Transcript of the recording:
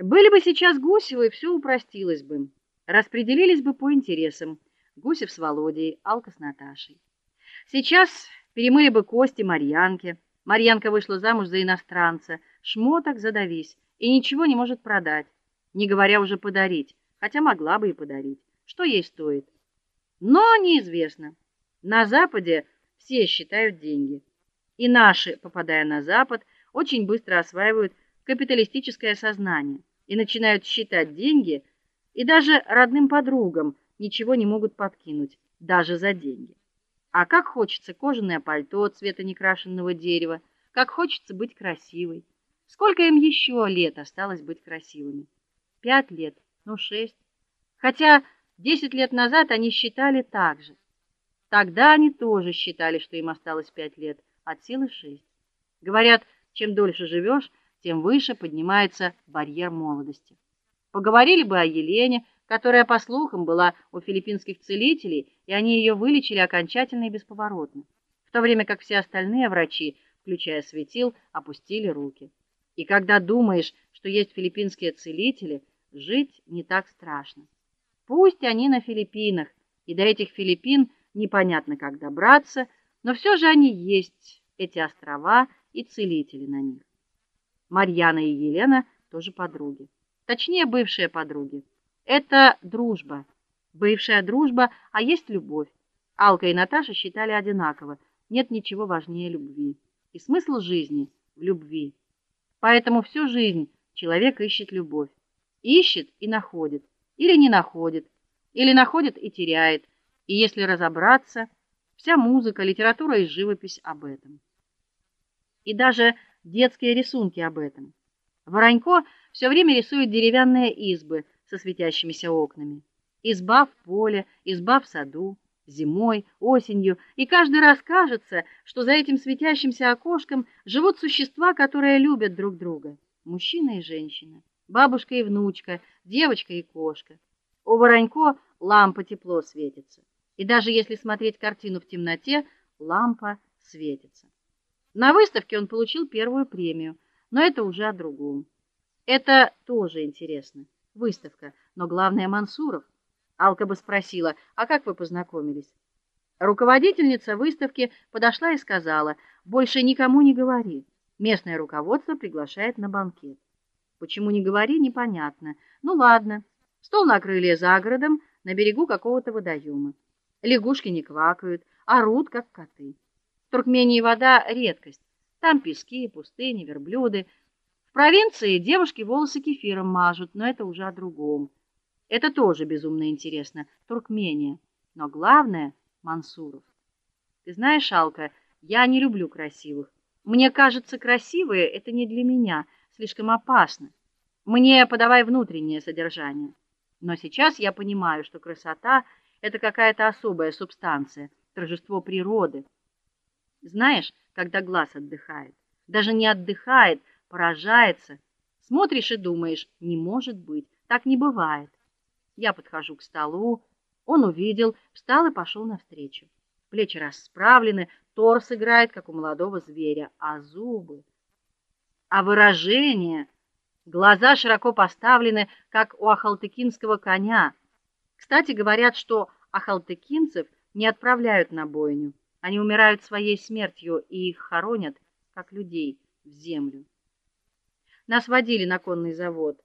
Были бы сейчас Гусевы, все упростилось бы. Распределились бы по интересам. Гусев с Володей, Алка с Наташей. Сейчас перемыли бы кости Марьянке. Марьянка вышла замуж за иностранца, шмоток задавись и ничего не может продать, не говоря уже подарить, хотя могла бы и подарить. Что ей стоит? Но неизвестно. На западе все считают деньги. И наши, попадая на запад, очень быстро осваивают капиталистическое сознание и начинают считать деньги, и даже родным подругам ничего не могут подкинуть, даже за деньги. А как хочется кожаное пальто цвета некрашенного дерева, как хочется быть красивой. Сколько им еще лет осталось быть красивыми? Пять лет, ну шесть. Хотя десять лет назад они считали так же. Тогда они тоже считали, что им осталось пять лет, от силы шесть. Говорят, чем дольше живешь, тем выше поднимается барьер молодости. Поговорили бы о Елене, которая, по слухам, была у филиппинских целителей, и они ее вылечили окончательно и бесповоротно, в то время как все остальные врачи, включая светил, опустили руки. И когда думаешь, что есть филиппинские целители, жить не так страшно. Пусть они на Филиппинах, и до этих Филиппин непонятно как добраться, но все же они есть, эти острова и целители на них. Марьяна и Елена тоже подруги. Точнее, бывшие подруги. Это дружба. Бывшая дружба, а есть любовь. Алка и Наташа считали одинаково. Нет ничего важнее любви. И смысл жизни в любви. Поэтому всю жизнь человек ищет любовь. Ищет и находит, или не находит, или находит и теряет. И если разобраться, вся музыка, литература и живопись об этом. И даже детские рисунки об этом. Воронько все время рисует деревянные избы со светящимися окнами. Изба в поле, изба в саду, зимой, осенью, и каждый раз кажется, что за этим светящимся окошком живут существа, которые любят друг друга: мужчина и женщина, бабушка и внучка, девочка и кошка. У Воронько лампа тепло светится. И даже если смотреть картину в темноте, лампа светится. На выставке он получил первую премию, но это уже о другом. Это тоже интересно. Выставка, но главное Мансуров. Алка бы спросила: "А как вы познакомились?" Руководительница выставки подошла и сказала: "Больше никому не говори. Местное руководство приглашает на банкет". Почему не говори, непонятно. Ну ладно. Стол накрыли за городом, на берегу какого-то водоема. Лягушки не квакают, орут как коты. В Туркмении вода редкость. Там пески, пустыни, верблюды. В провинции девушки волосы кефиром мажут, но это уже о другом. Это тоже безумно интересно. Туркмения. Но главное Мансуров. Ты знаешь, Алка, я не люблю красивых. Мне кажется, красивые это не для меня, слишком опасно. Мне подавай внутреннее содержание. Но сейчас я понимаю, что красота это какая-то особая субстанция, торжество природы. Знаешь, когда глаз отдыхает, даже не отдыхает, поражается. Смотришь и думаешь: не может быть, так не бывает. Я подхожу к столу, он увидел, встал и пошел навстречу. Плечи расправлены, торс играет как у молодого зверя, а зубы, а выражение, глаза широко поставлены, как у ахалтыкинского коня. Кстати, говорят, что ахалтыкинцев не отправляют на бойню. Они умирают своей смертью и их хоронят как людей в землю. Нас водили на конный завод.